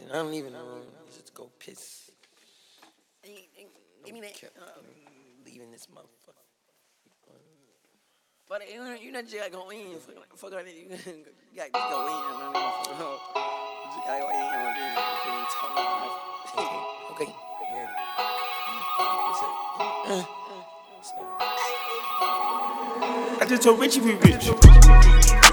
reason. I don't even know. Just go piss. Give me that. Um, leaving this motherfucker. But you know, you know, you gotta go in. Fuck on it. You gotta just go in. I don't know. You just gotta go in. I'm gonna talk about Okay. Yeah. That's it. I just told Richie we rich.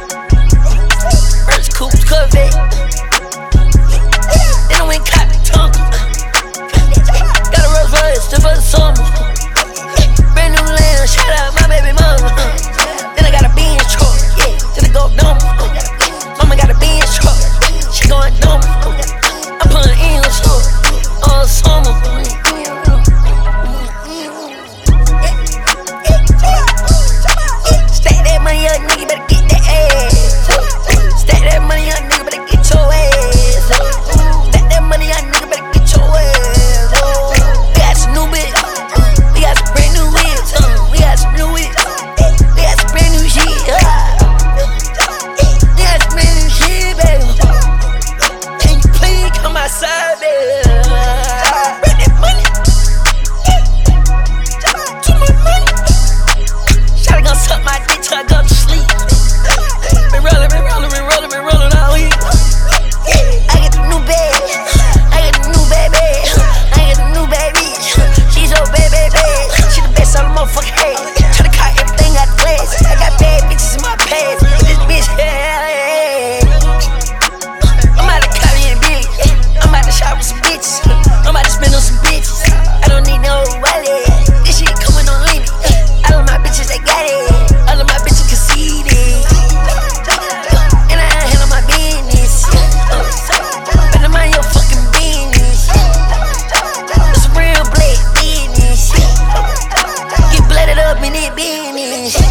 big business.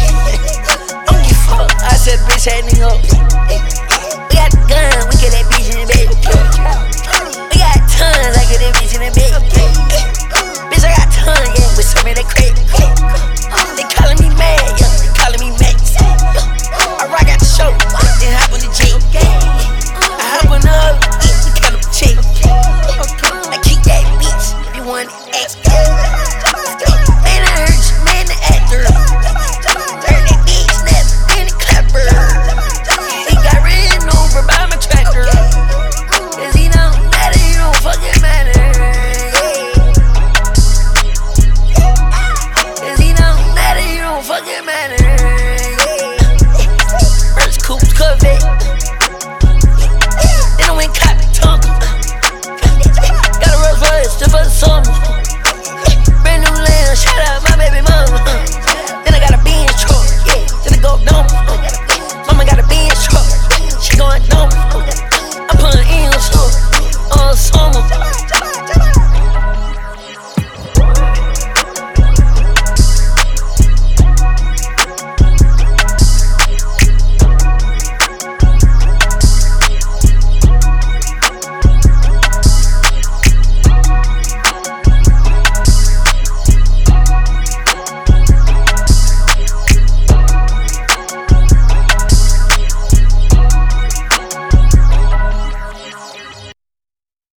I said, bitch, ain't up.